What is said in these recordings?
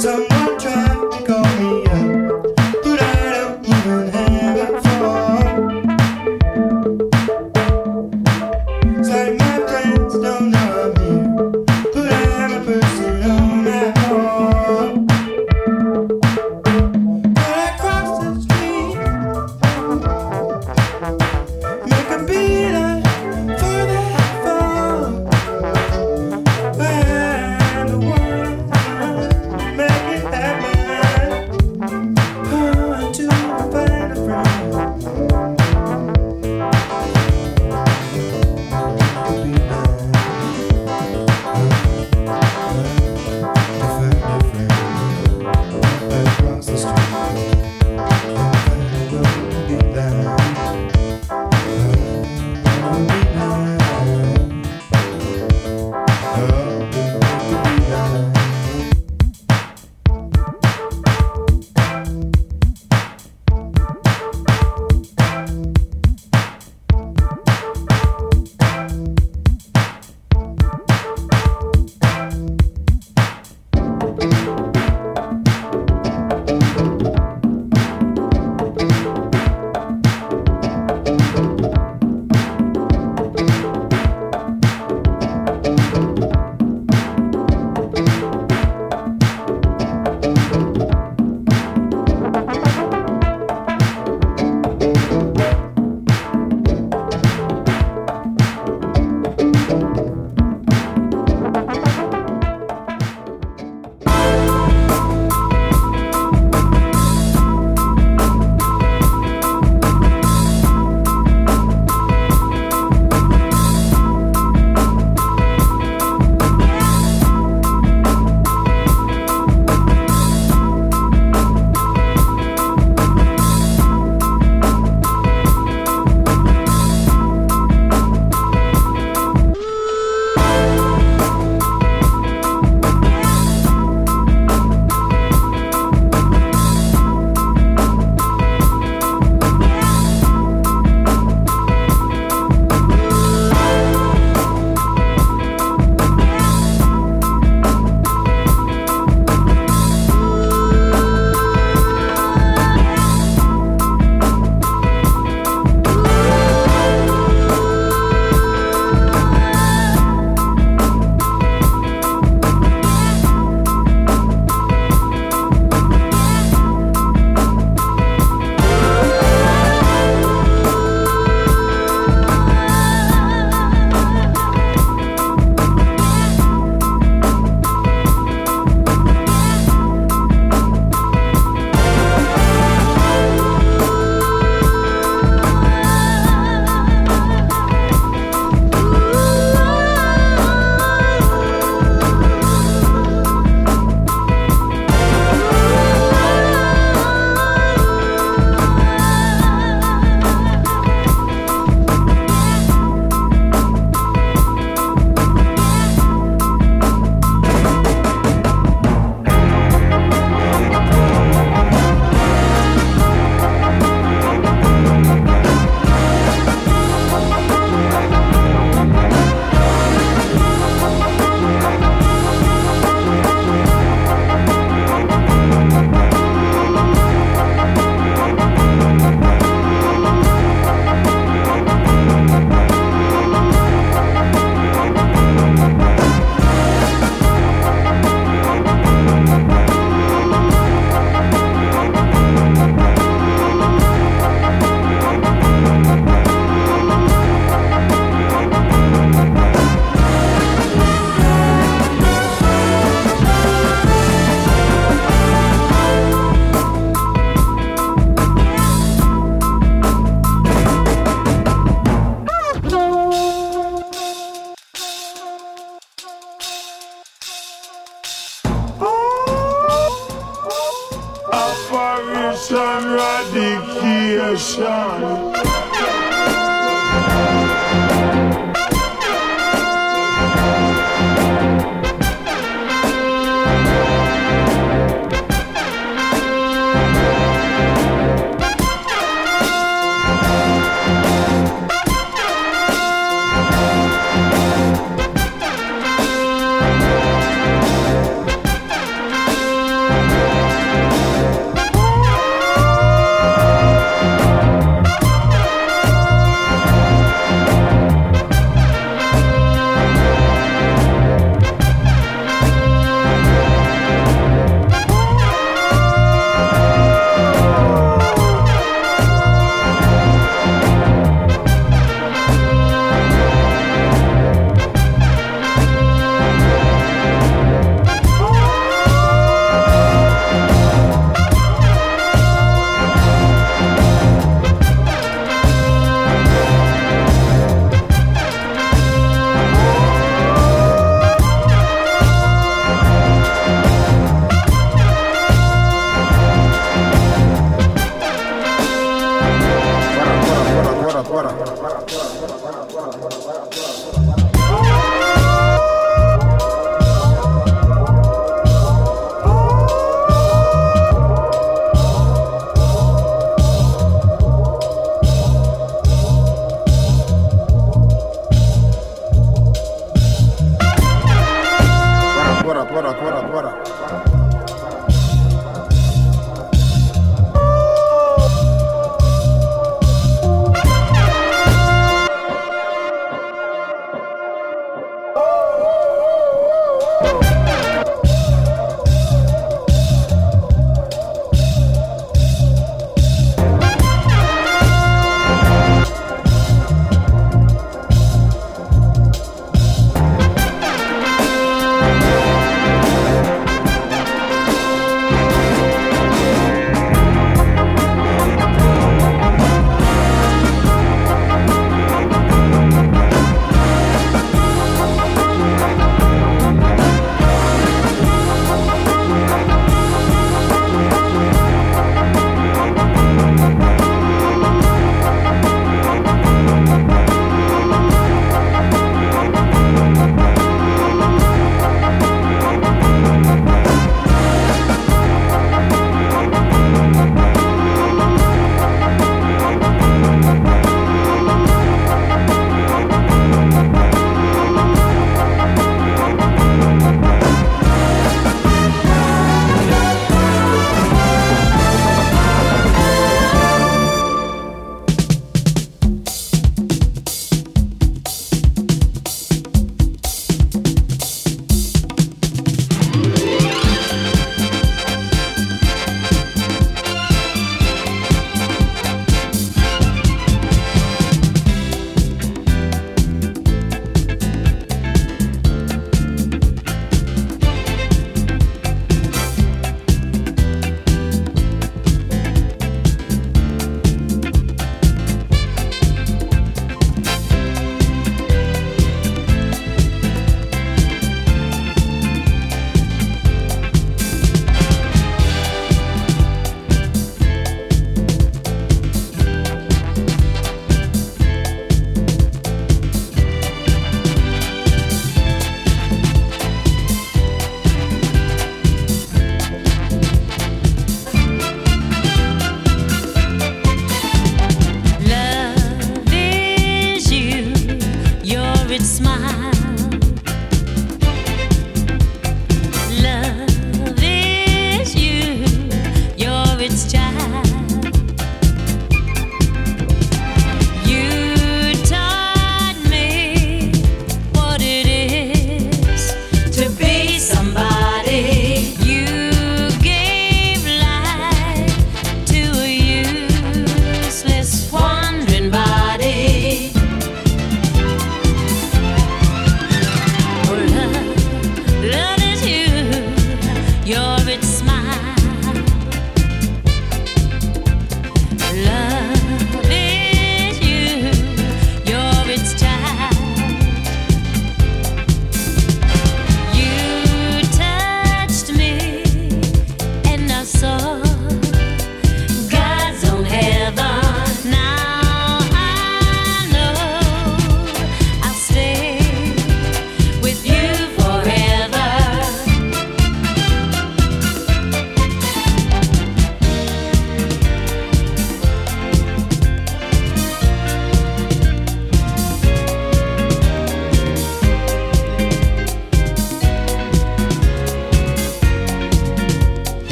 Sometimes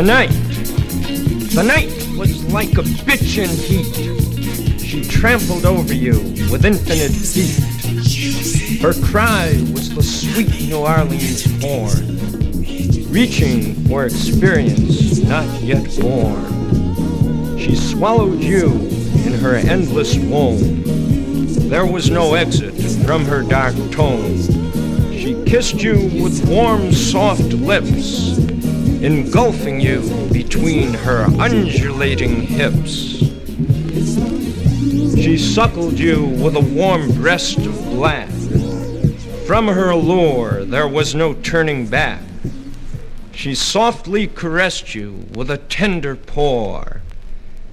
The night. The night was like a bitch in heat. She trampled over you with infinite feet. Her cry was the sweet New Orleans horn, reaching for experience not yet born. She swallowed you in her endless womb. There was no exit from her dark tone. She kissed you with warm, soft lips, engulfing you between her undulating hips. She suckled you with a warm breast of black. From her allure there was no turning back. She softly caressed you with a tender paw,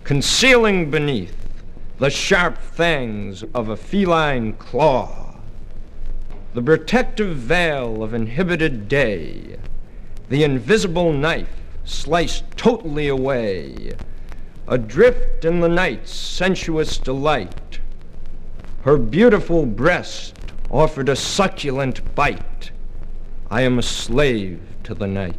concealing beneath the sharp fangs of a feline claw. The protective veil of inhibited day, the invisible knife sliced totally away, adrift in the night's sensuous delight. Her beautiful breast offered a succulent bite. I am a slave to the night.